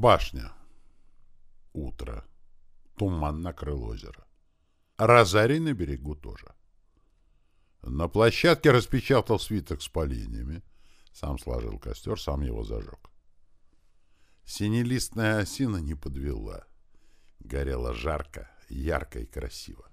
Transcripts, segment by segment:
Башня. Утро. Туман накрыл озеро. Розарий на берегу тоже. На площадке распечатал свиток с поленьями. Сам сложил костер, сам его зажег. Синелистная осина не подвела. Горела жарко, ярко и красиво.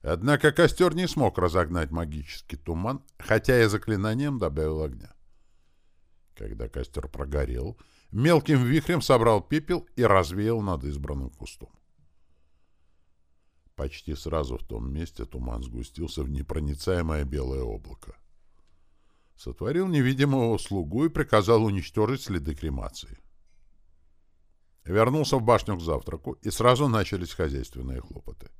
Однако костер не смог разогнать магический туман, хотя я заклинанием добавил огня. Когда костер прогорел, мелким вихрем собрал пепел и развеял над избранным кустом. Почти сразу в том месте туман сгустился в непроницаемое белое облако. Сотворил невидимого слугу и приказал уничтожить следы кремации. Вернулся в башню к завтраку, и сразу начались хозяйственные хлопоты.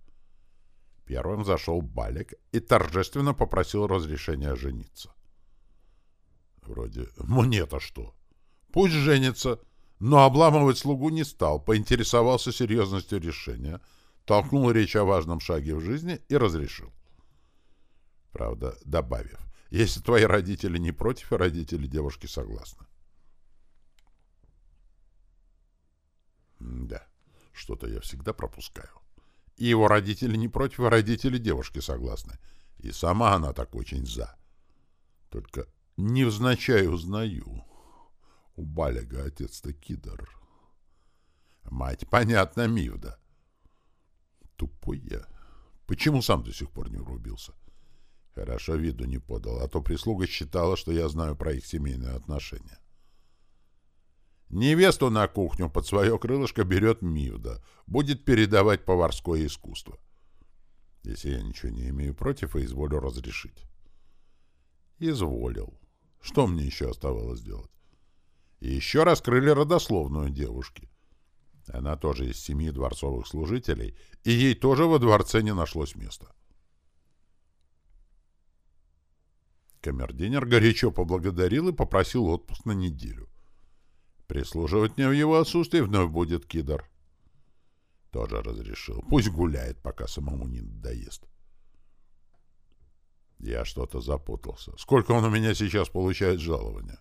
Первым зашел Балик и торжественно попросил разрешения жениться. Вроде «мне-то что?» Пусть женится, но обламывать слугу не стал, поинтересовался серьезностью решения, толкнул речь о важном шаге в жизни и разрешил. Правда, добавив, если твои родители не против, и родители девушки согласны. Да, что-то я всегда пропускаю. И его родители не против, и родители девушки согласны. И сама она так очень за. Только невзначай узнаю. У Баляга отец-то кидр. Мать, понятно, Мивда. Тупой я. Почему сам до сих пор не урубился? Хорошо виду не подал, а то прислуга считала, что я знаю про их семейные отношения. Невесту на кухню под свое крылышко берет Мивда, будет передавать поварское искусство. Если я ничего не имею против, и изволю разрешить. Изволил. Что мне еще оставалось делать? И еще раскрыли родословную девушки. Она тоже из семьи дворцовых служителей, и ей тоже во дворце не нашлось места. Камердинер горячо поблагодарил и попросил отпуск на неделю. Прислуживать мне в его отсутствии вновь будет кидр. Тоже разрешил. Пусть гуляет, пока самому не надоест. Я что-то запутался. Сколько он у меня сейчас получает жалования?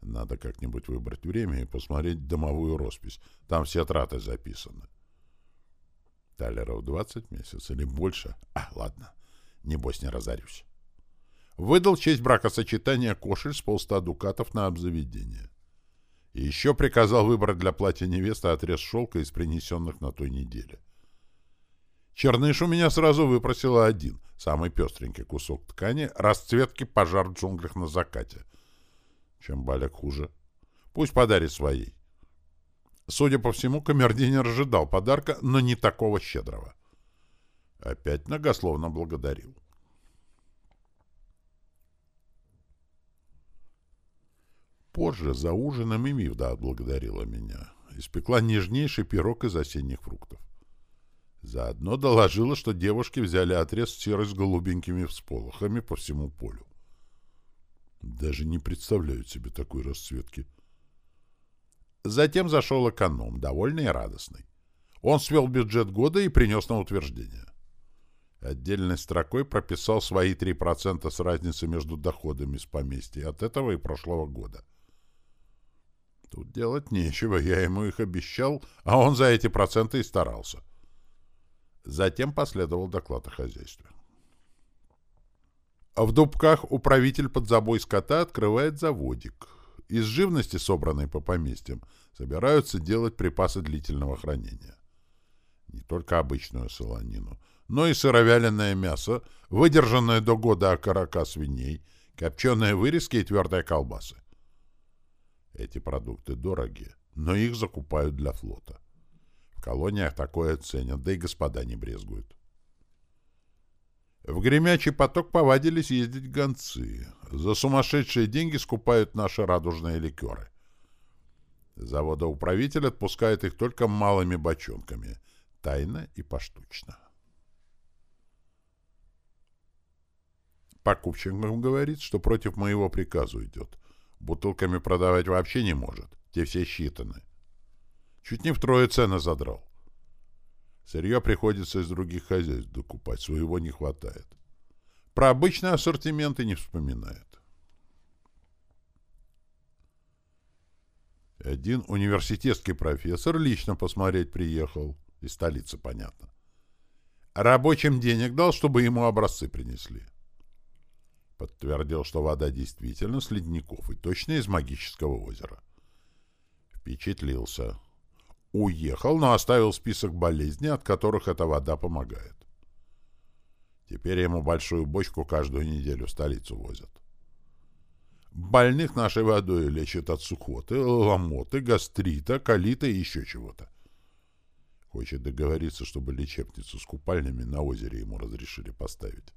Надо как-нибудь выбрать время и посмотреть домовую роспись. Там все траты записаны. Талеров 20 месяцев или больше? А, ладно. Небось, не разорюсь. Выдал честь бракосочетания кошель с полста дукатов на обзаведение. И еще приказал выбрать для платья невесты отрез шелка из принесенных на той неделе. Черныш у меня сразу выпросила один, самый пестренький кусок ткани, расцветки пожар в джунглях на закате — чем Баляк хуже. Пусть подарит своей. Судя по всему, камердинер ожидал подарка, но не такого щедрого. Опять многословно благодарил. Позже, за ужином, и Мивда отблагодарила меня. Испекла нежнейший пирог из осенних фруктов. Заодно доложила, что девушки взяли отрез серый с голубенькими всполохами по всему полю. Даже не представляют себе такой расцветки. Затем зашел эконом, довольный и радостный. Он свел бюджет года и принес на утверждение. Отдельной строкой прописал свои 3% с разницей между доходами с поместья от этого и прошлого года. Тут делать нечего, я ему их обещал, а он за эти проценты и старался. Затем последовал доклад о хозяйстве. А в Дубках управитель под забой скота открывает заводик. Из живности, собранной по поместьям, собираются делать припасы длительного хранения. Не только обычную солонину, но и сыровяленое мясо, выдержанное до года окорока свиней, копченые вырезки и твердые колбасы. Эти продукты дорогие, но их закупают для флота. В колониях такое ценят, да и господа не брезгуют. В гремячий поток повадились ездить гонцы. За сумасшедшие деньги скупают наши радужные ликеры. Заводоуправитель отпускает их только малыми бочонками, тайно и поштучно. Покупщик говорит, что против моего приказа идет. Бутылками продавать вообще не может, те все считаны. Чуть не втрое цены задрал. Сырье приходится из других хозяйств докупать, своего не хватает. Про обычный ассортимент и не вспоминает. Один университетский профессор лично посмотреть приехал. Из столицы, понятно. Рабочим денег дал, чтобы ему образцы принесли. Подтвердил, что вода действительно с ледников и точно из магического озера. Впечатлился. Уехал, но оставил список болезней, от которых эта вода помогает. Теперь ему большую бочку каждую неделю в столицу возят. Больных нашей водой лечат от сухоты, ломоты, гастрита, колита и еще чего-то. Хочет договориться, чтобы лечебницу с купальнями на озере ему разрешили поставить.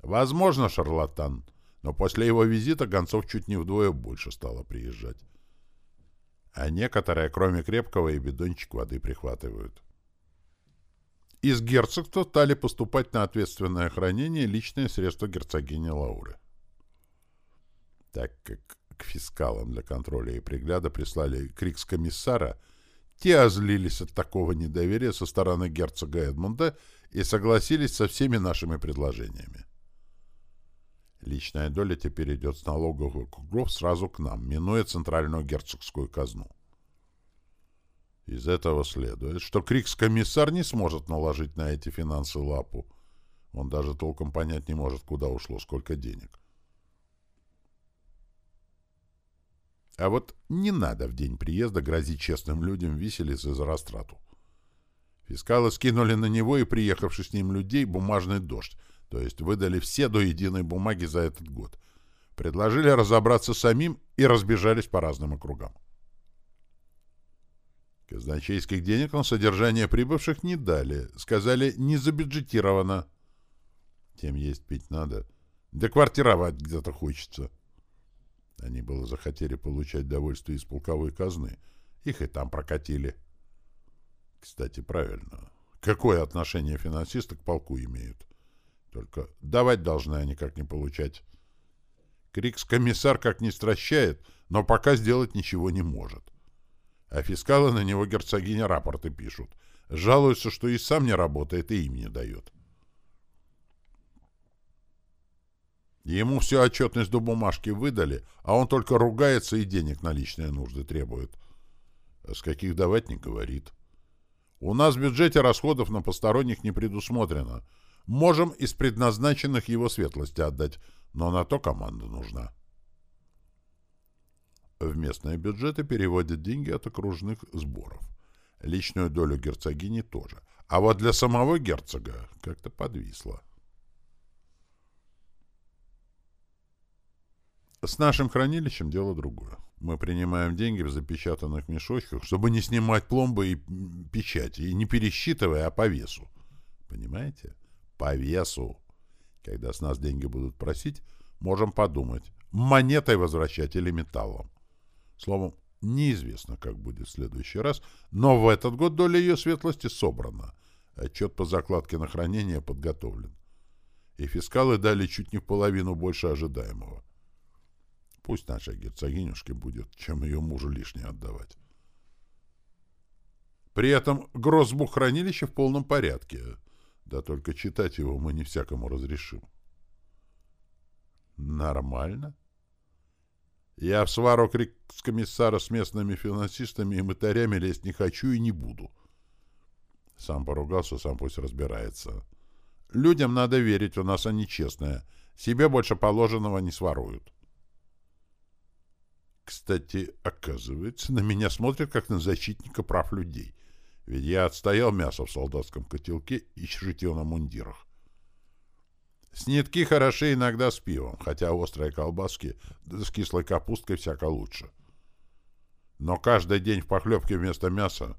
Возможно, шарлатан, но после его визита гонцов чуть не вдвое больше стало приезжать. А некоторые, кроме крепкого, и бидончик воды прихватывают. Из герцогства стали поступать на ответственное хранение личные средства герцогини Лауры так как к фискалам для контроля и пригляда прислали крикс-комиссара, те озлились от такого недоверия со стороны герцога Эдмунда и согласились со всеми нашими предложениями. Личная доля теперь идет с налоговых кругов сразу к нам, минуя центральную герцогскую казну. Из этого следует, что Крикс-комиссар не сможет наложить на эти финансы лапу. Он даже толком понять не может, куда ушло сколько денег. А вот не надо в день приезда грозить честным людям виселицы за растрату. Фискалы скинули на него и приехавших с ним людей бумажный дождь, то есть выдали все до единой бумаги за этот год. Предложили разобраться самим и разбежались по разным округам. Казначейских денег на содержание прибывших не дали. Сказали, не забюджетировано. Тем есть пить надо. Да квартировать где-то хочется. Они было захотели получать довольствие из полковой казны. Их и там прокатили. Кстати, правильно. Какое отношение финансисты к полку имеют? Только давать должны, они как не получать. Крикс-комиссар как не стращает, но пока сделать ничего не может. А фискалы на него герцогиня рапорты пишут. Жалуются, что и сам не работает, и им не дает. Ему всю отчетность до бумажки выдали, а он только ругается и денег на личные нужды требует. А с каких давать не говорит. У нас в бюджете расходов на посторонних не предусмотрено. Можем из предназначенных его светлости отдать, но на то команда нужна. В местные бюджеты переводят деньги от окружных сборов. Личную долю герцогини тоже. А вот для самого герцога как-то подвисло. С нашим хранилищем дело другое. Мы принимаем деньги в запечатанных мешочках, чтобы не снимать пломбы и печати, и не пересчитывая, а по весу. Понимаете? По весу. Когда с нас деньги будут просить, можем подумать, монетой возвращать или металлом. Словом, неизвестно, как будет в следующий раз, но в этот год доля ее светлости собрана. Отчет по закладке на хранение подготовлен. И фискалы дали чуть не в половину больше ожидаемого. Пусть наша герцогинюшке будет, чем ее мужу лишнее отдавать. При этом грозбух хранилища в полном порядке. Да только читать его мы не всякому разрешим. Нормально. Я в свару крикс-комиссара с местными финансистами и мытарями лезть не хочу и не буду. Сам поругался, сам пусть разбирается. Людям надо верить, у нас они честные. Себе больше положенного не своруют. Кстати, оказывается, на меня смотрят как на защитника прав людей. Ведь я отстоял мясо в солдатском котелке и шитье на мундирах. Снитки хороши иногда с пивом, хотя острые колбаски да с кислой капусткой всяко лучше. Но каждый день в похлебке вместо мяса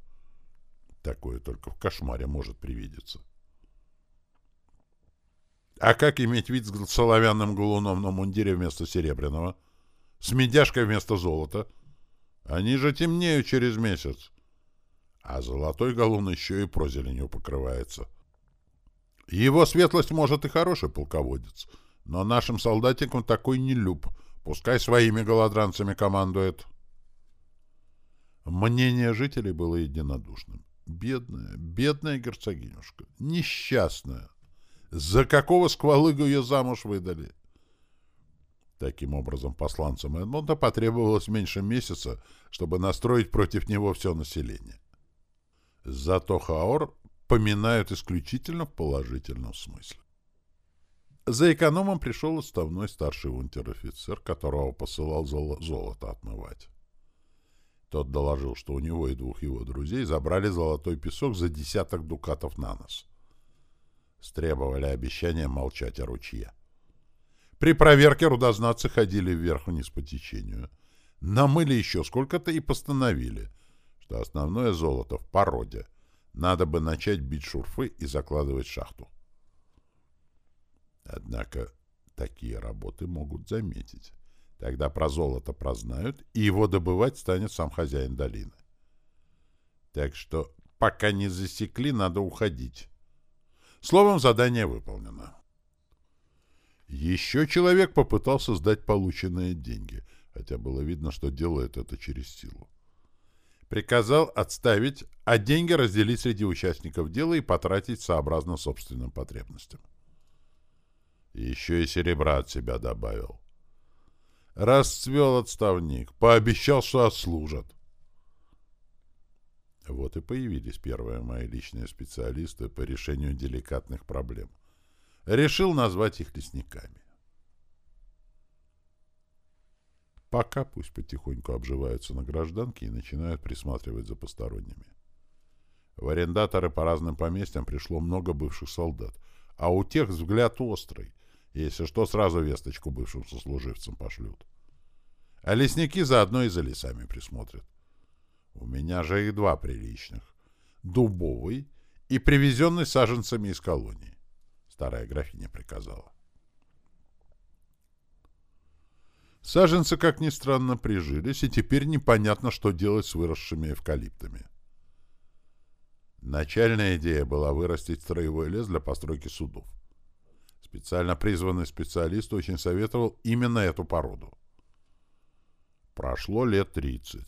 такое только в кошмаре может привидеться. А как иметь вид с соловянным галуном на мундире вместо серебряного — с медяшкой вместо золота. Они же темнеют через месяц. А золотой галун еще и прозеленью покрывается. Его светлость, может, и хороший полководец, но нашим солдатикам такой не люб. Пускай своими голодранцами командует. Мнение жителей было единодушным. Бедная, бедная герцогинюшка. Несчастная. За какого сквалыгу ее замуж выдали? Таким образом, посланцам Эдмонда потребовалось меньше месяца, чтобы настроить против него все население. Зато Хаор поминают исключительно в положительном смысле. За экономом пришел отставной старший унтер-офицер, которого посылал зол золото отмывать. Тот доложил, что у него и двух его друзей забрали золотой песок за десяток дукатов на нос. Стребовали обещание молчать о ручье. При проверке рудознатцы ходили вверх-вниз по течению. Намыли еще сколько-то и постановили, что основное золото в породе. Надо бы начать бить шурфы и закладывать шахту. Однако такие работы могут заметить. Тогда про золото прознают, и его добывать станет сам хозяин долины. Так что пока не засекли, надо уходить. Словом, задание выполнено. Еще человек попытался сдать полученные деньги, хотя было видно, что делает это через силу. Приказал отставить, а деньги разделить среди участников дела и потратить сообразно собственным потребностям. Еще и серебра от себя добавил. Расцвел отставник, пообещал, что отслужат. Вот и появились первые мои личные специалисты по решению деликатных проблем. Решил назвать их лесниками. Пока пусть потихоньку обживаются на гражданке и начинают присматривать за посторонними. В арендаторы по разным поместьям пришло много бывших солдат, а у тех взгляд острый. Если что, сразу весточку бывшим сослуживцам пошлют. А лесники заодно и за лесами присмотрят. У меня же их два приличных. Дубовый и привезенный саженцами из колонии. Старая графиня приказала. Саженцы, как ни странно, прижились, и теперь непонятно, что делать с выросшими эвкалиптами. Начальная идея была вырастить строевой лес для постройки судов. Специально призванный специалист очень советовал именно эту породу. Прошло лет 30.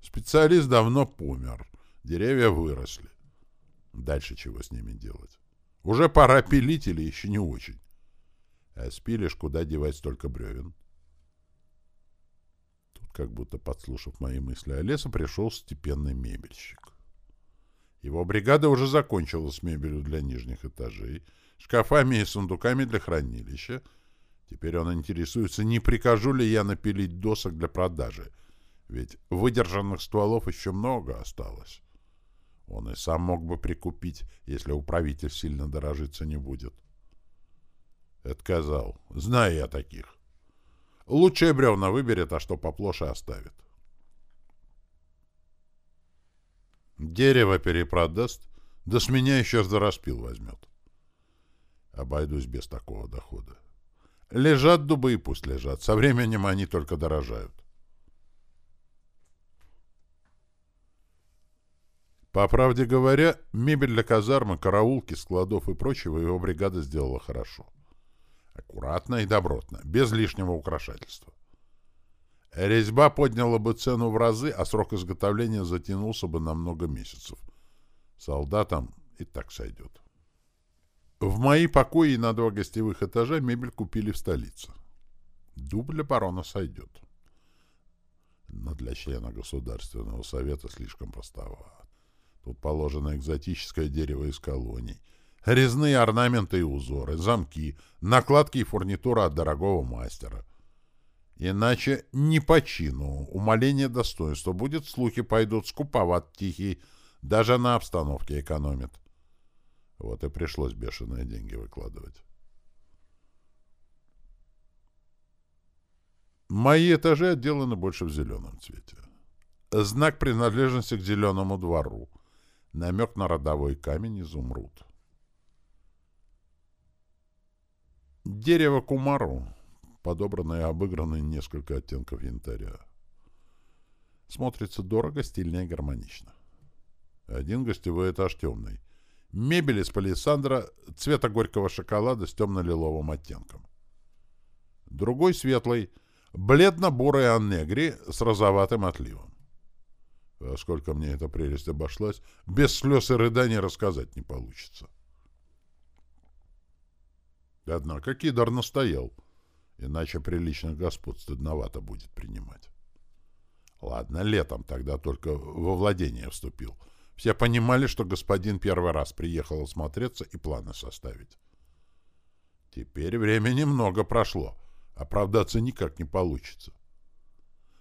Специалист давно помер. Деревья выросли. Дальше чего с ними делать? Уже пора пилить или еще не очень? А спилишь, куда девать столько бревен? Как будто подслушав мои мысли о лесу, пришел степенный мебельщик. Его бригада уже закончила с мебелью для нижних этажей — шкафами и сундуками для хранилища. Теперь он интересуется, не прикажу ли я напилить досок для продажи, ведь выдержанных стволов еще много осталось. Он и сам мог бы прикупить, если управитель сильно дорожиться не будет. Отказал. Знаю я таких. Лучшее бревна выберет, а что поплоше оставит. Дерево перепродаст, да с меня еще за распил возьмет. Обойдусь без такого дохода. Лежат дубы и пусть лежат. Со временем они только дорожают. По правде говоря, мебель для казармы, караулки, складов и прочего его бригада сделала хорошо. Аккуратно и добротно, без лишнего украшательства. Резьба подняла бы цену в разы, а срок изготовления затянулся бы на много месяцев. Солдатам и так сойдет. В мои покои на два гостевых этажа мебель купили в столице. Дуб для барона сойдет. Но для члена Государственного совета слишком простоват. Тут положено экзотическое дерево из колоний, резные орнаменты и узоры, замки, накладки и фурнитура от дорогого мастера. Иначе не по чину, умаление достоинства будет, слухи пойдут, скуповат тихий, даже на обстановке экономит. Вот и пришлось бешеные деньги выкладывать. Мои этажи отделаны больше в зеленом цвете. Знак принадлежности к зеленому двору. Намек на родовой камень изумруд. Дерево кумару, подобранное и обыгранное несколько оттенков янтаря. Смотрится дорого, стильно и гармонично. Один гостевой этаж темный. Мебель из палисандра цвета горького шоколада с темно-лиловым оттенком. Другой светлый, бледно-бурый аннегри с розоватым отливом. А сколько мне эта прелесть обошлась, без слез и рыданий рассказать не получится. Однако Кидар настоял. Иначе приличных господ стыдновато будет принимать. Ладно, летом тогда только во владение вступил. Все понимали, что господин первый раз приехал осмотреться и планы составить. Теперь времени много прошло. Оправдаться никак не получится.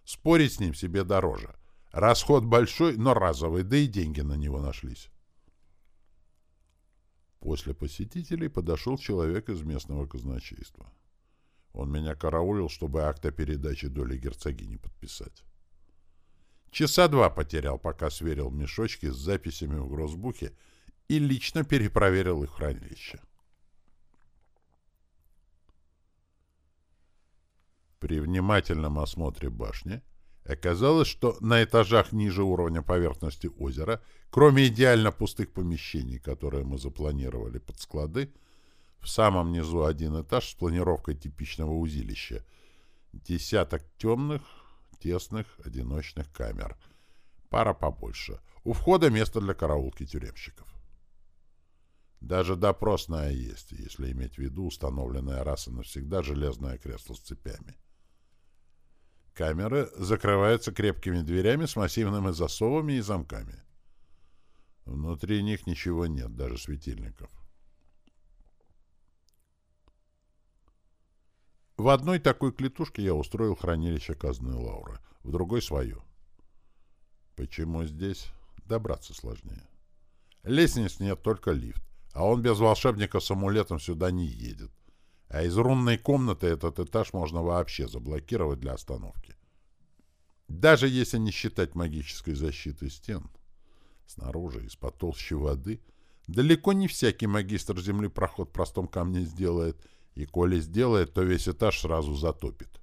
Спорить с ним себе дороже. Расход большой, но разовый, да и деньги на него нашлись. После посетителей подошел человек из местного казначейства. Он меня караулил, чтобы акт о передаче доли герцогини подписать. Часа два потерял, пока сверил мешочки с записями в грозбухе и лично перепроверил их хранилище. При внимательном осмотре башни оказалось, что на этажах ниже уровня поверхности озера, кроме идеально пустых помещений, которые мы запланировали под склады, в самом низу один этаж с планировкой типичного узилища, десяток темных, тесных, одиночных камер, пара побольше. У входа место для караулки тюремщиков. Даже допросная есть, если иметь в виду установленное раз и навсегда железное кресло с цепями. Камеры закрываются крепкими дверями с массивными засовами и замками. Внутри них ничего нет, даже светильников. В одной такой клетушке я устроил хранилище казны Лауры, в другой — свою. Почему здесь? Добраться сложнее. Лестниц нет, только лифт, а он без волшебника с амулетом сюда не едет. А из рунной комнаты этот этаж можно вообще заблокировать для остановки. Даже если не считать магической защиты стен. Снаружи, из-под толщи воды, далеко не всякий магистр земли проход в простом камне сделает, и коли сделает, то весь этаж сразу затопит.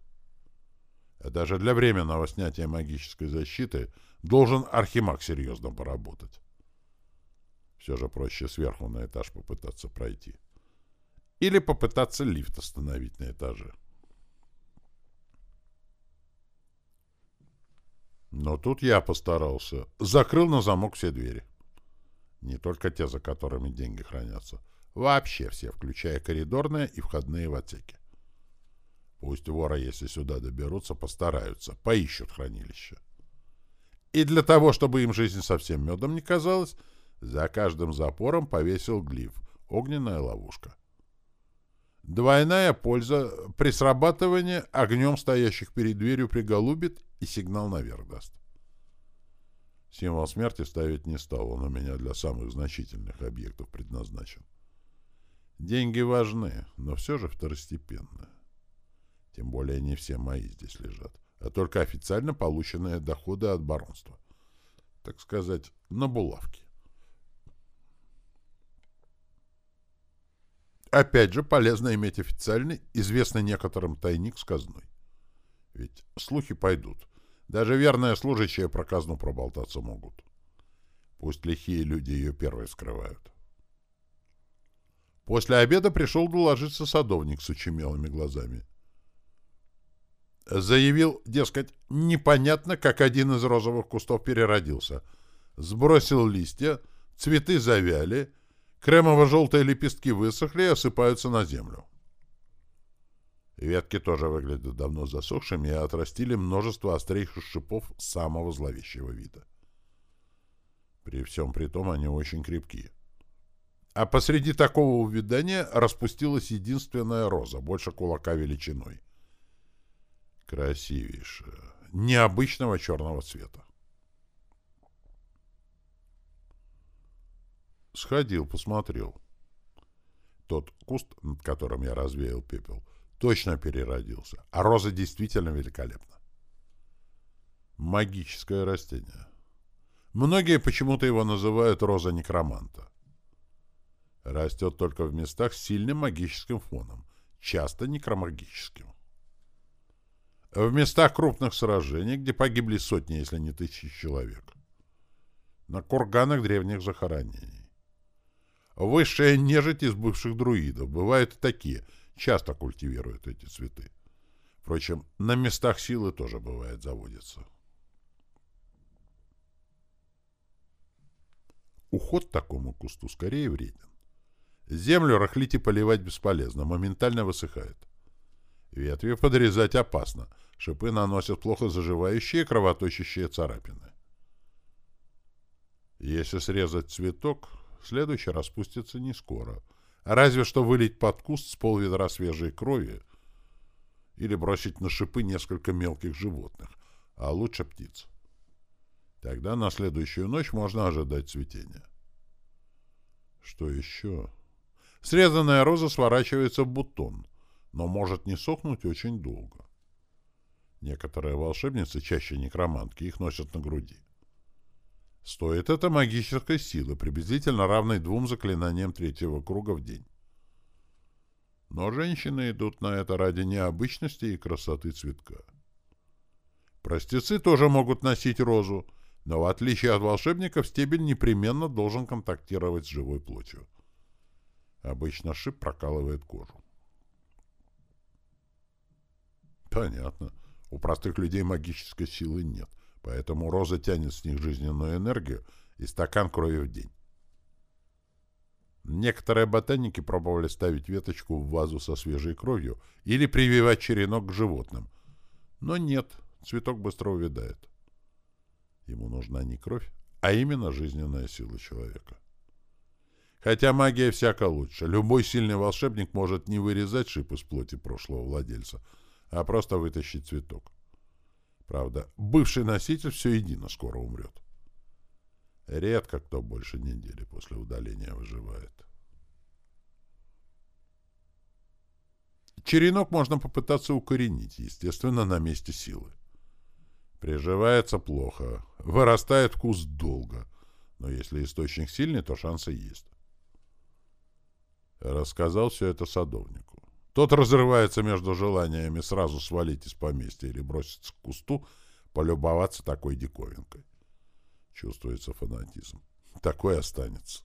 А даже для временного снятия магической защиты должен архимаг серьезно поработать. Все же проще сверху на этаж попытаться пройти. Или попытаться лифт остановить на этаже. Но тут я постарался. Закрыл на замок все двери. Не только те, за которыми деньги хранятся. Вообще все, включая коридорные и входные в отсеке. Пусть воры, если сюда доберутся, постараются, поищут хранилище. И для того, чтобы им жизнь совсем медом не казалась, за каждым запором повесил глиф — огненная ловушка. Двойная польза при срабатывании огнем стоящих перед дверью приголубит и сигнал наверх даст. Символ смерти ставить не стал, он у меня для самых значительных объектов предназначен. Деньги важны, но все же второстепенные. Тем более не все мои здесь лежат, а только официально полученные доходы от баронства. Так сказать, на булавке. Опять же, полезно иметь официальный, известный некоторым тайник с казной. Ведь слухи пойдут. Даже верные служащие про казну проболтаться могут. Пусть лихие люди ее первые скрывают. После обеда пришел доложиться садовник с очумелыми глазами. Заявил, дескать, непонятно, как один из розовых кустов переродился. Сбросил листья, цветы завяли — Кремово-желтые лепестки высохли и осыпаются на землю. Ветки тоже выглядят давно засохшими и отрастили множество острейших шипов самого зловещего вида. При всем при том они очень крепкие. А посреди такого увядания распустилась единственная роза, больше кулака величиной. Красивейшая, необычного черного цвета. Сходил, посмотрел. Тот куст, над которым я развеял пепел, точно переродился, а роза действительно великолепна. Магическое растение. Многие почему-то его называют роза некроманта. Растет только в местах с сильным магическим фоном, часто некромагическим. В местах крупных сражений, где погибли сотни, если не тысячи человек. На курганах древних захоронений. Высшая нежить из бывших друидов. Бывают и такие. Часто культивируют эти цветы. Впрочем, на местах силы тоже бывает заводится. Уход такому кусту скорее вреден. Землю рыхлить и поливать бесполезно, моментально высыхает. Ветви подрезать опасно. Шипы наносят плохо заживающие кровоточащие царапины. Если срезать цветок, следующий распустится не скоро. Разве что вылить под куст с полведра свежей крови или бросить на шипы несколько мелких животных, а лучше птиц. Тогда на следующую ночь можно ожидать цветения. Что еще? Срезанная роза сворачивается в бутон, но может не сохнуть очень долго. Некоторые волшебницы, чаще некромантки, их носят на груди. Стоит это магической силы, приблизительно равной двум заклинаниям третьего круга в день. Но женщины идут на это ради необычности и красоты цветка. Простецы тоже могут носить розу, но в отличие от волшебников стебель непременно должен контактировать с живой плотью. Обычно шип прокалывает кожу. Понятно. У простых людей магической силы нет, поэтому роза тянет с них жизненную энергию и стакан крови в день. Некоторые ботаники пробовали ставить веточку в вазу со свежей кровью или прививать черенок к животным. Но нет, цветок быстро увядает. Ему нужна не кровь, а именно жизненная сила человека. Хотя магия всяко лучше. Любой сильный волшебник может не вырезать шип из плоти прошлого владельца, а просто вытащить цветок. Правда, бывший носитель все едино скоро умрет. Редко кто больше недели после удаления выживает. Черенок можно попытаться укоренить, естественно, на месте силы. Приживается плохо, вырастает вкус долго, но если источник сильный, то шансы есть. Рассказал все это садовнику. Тот разрывается между желаниями сразу свалить из поместья или броситься к кусту, полюбоваться такой диковинкой. Чувствуется фанатизм. Такой останется.